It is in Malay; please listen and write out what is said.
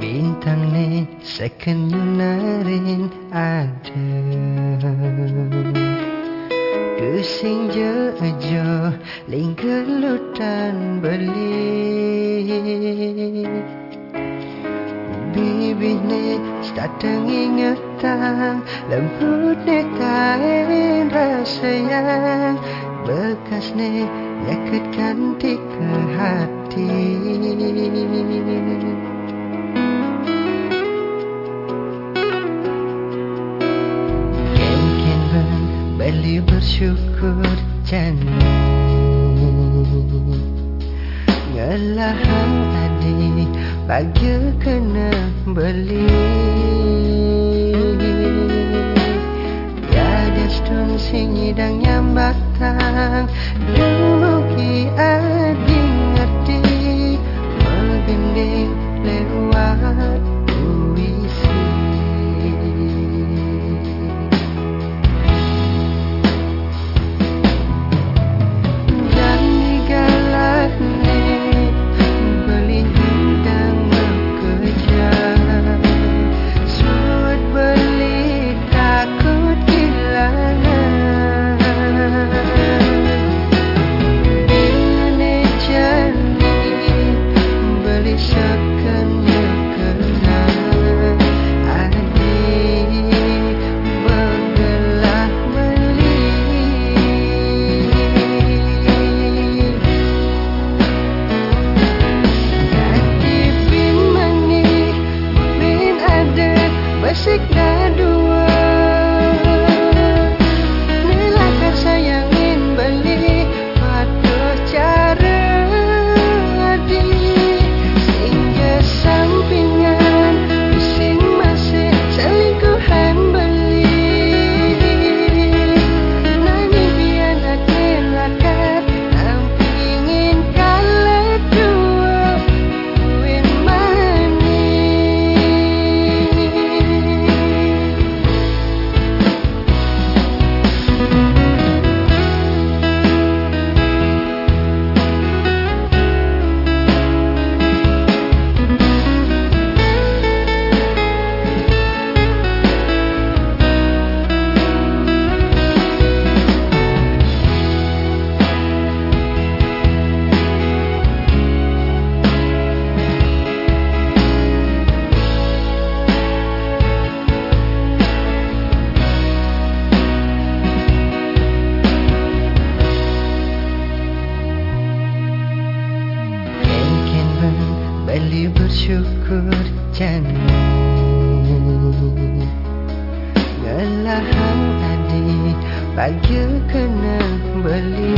Bintang ni second yunarin ada. Pusing je aja lingkelutan beli. Bibi ni start ingetan Lembut ni kain rasa yang Bekas ni yakitkan di ke hati bersyukur janu Ngelahan adi Pagi kena beli. Tiada stun singidang yang batang Dugi bersyukur janu Ngelahan adi Pagi kena beli